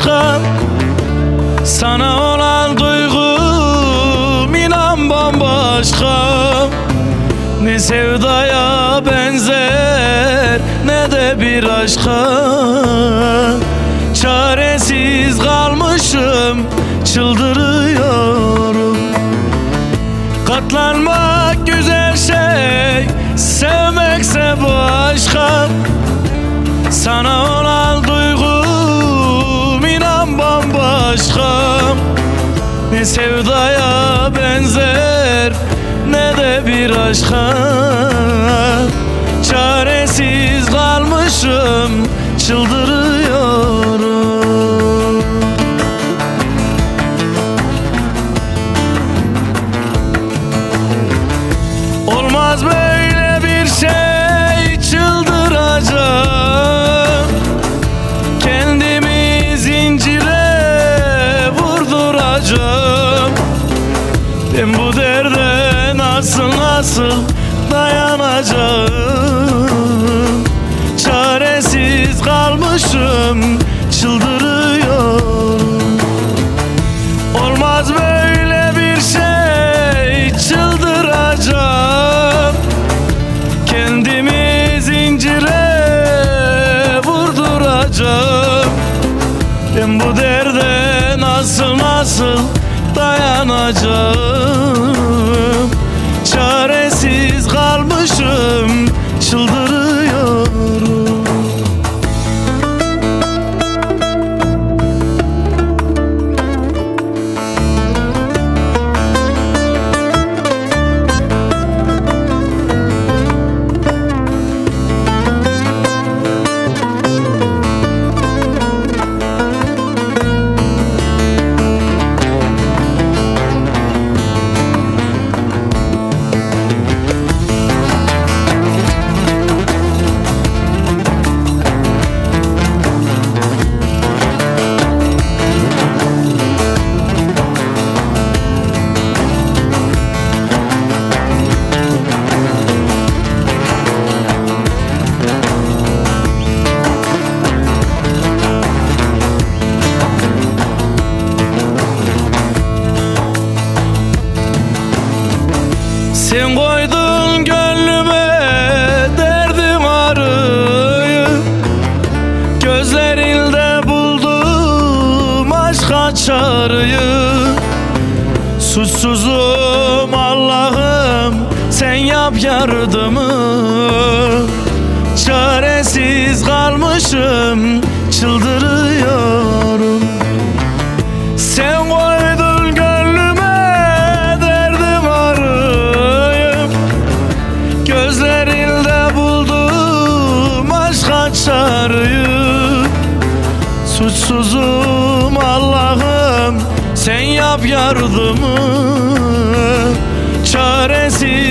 başka Sana olan duygum inan bambaşka. Ne sevdaya benzer ne de bir aşka. Çaresiz kalmışım çıldırıyorum. Katlanmak güzel şey Sevmekse başka Sana olan duygum Sevdaya benzer Ne de bir aşka. Çaresiz kalmışım Çıldırıyorum nasıl nasıl dayanacağım? Çaresiz kalmışım çıldırıyorum. Olmaz böyle bir şey çıldıracağım. Kendimi zincire vurduracağım. Ben bu derde nasıl nasıl dayanacağım Çaresiz koydun gönlüme derdim arıyı. Gözlerinde buldum aşka çağrıyı Suçsuzum Allah'ım sen yap yardımı. Çaresiz kalmışım çıldırıyorum Suçsuzum Allah'ım sen yap yardımı Çaresiz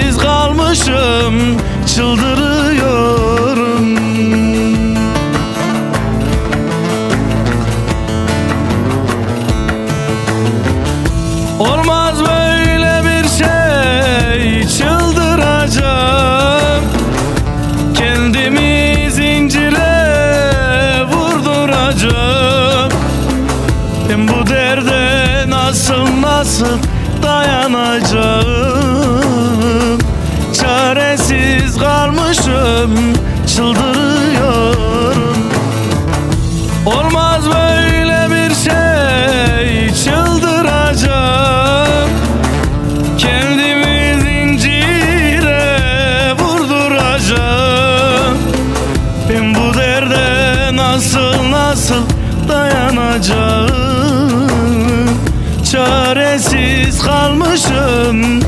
bu derde nasıl nasıl dayanacağım? Çaresiz kalmışım çıldırıyorum. Olmaz böyle bir şey çıldıracağım. Kendimi zincire vurduracağım. Ben bu derde nasıl nasıl dayanacağım Çaresiz kalmışım